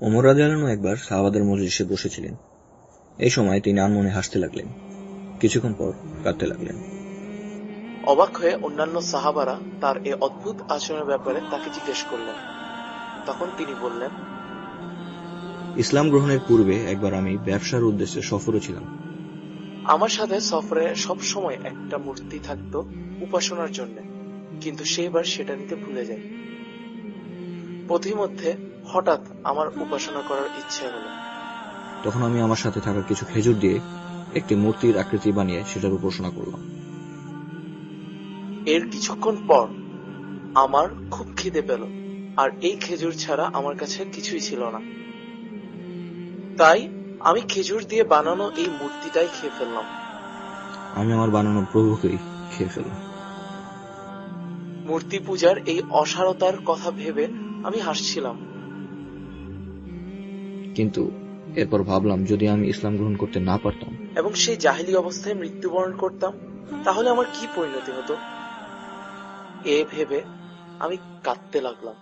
ওমর রাজিয়ালনু একবার সাহাবাদের মজলিসে বসেছিলেন। এই সময় তিনি আনমনে হাসতে লাগলেন। কিছুক্ষণ পর কাঁদতে লাগলেন। অবাক হয়ে অন্যান্য সাহাবারা তার এ অদ্ভুত আচরণের ব্যাপারে তাকে জিজ্ঞেস করলেন। তখন তিনি বললেন ইসলাম গ্রহণের পূর্বে একবার আমি ব্যবসার উদ্দেশ্যে সফরে ছিলাম। আমার সাথে সফরে সব সময় একটা মূর্তি থাকতো উপাসনার জন্য কিন্তু সেইবার সেটা নিতে ভুলে যাই। পথিমধ্যে হঠাৎ আমার উপাসনা করার ইচ্ছে হলো। তখন আমি আমার সাথে থাকা কিছু খেজুর দিয়ে একটি মূর্তির আকৃতি বানিয়ে সেটার উপাসনা করলাম। এর কিছুক্ষণ পর আমার খুব খিদে পেল আর এই খেজুর ছাড়া আমার কাছে কিছুই ছিল না। তাই আমি খেজুর দিয়ে বানানো এই মূর্তিটাই খেয়ে ফেললাম। আমি আমার বানানো প্রভুকেই খেয়ে ফেললাম। মূর্তি পূজার এই অসারতার কথা ভেবে আমি হাসছিলাম। কিন্তু এরপর ভাবলাম, যদি আমি ইসলাম গ্রহণ করতে না পারতাম। এবং সেই জাহিলি অবস্থায় মৃত্যুবরণ করতাম, তাহলে আমার কি পরিণতি হতো? এ ভেবে আমি কাঁদতে লাগলাম।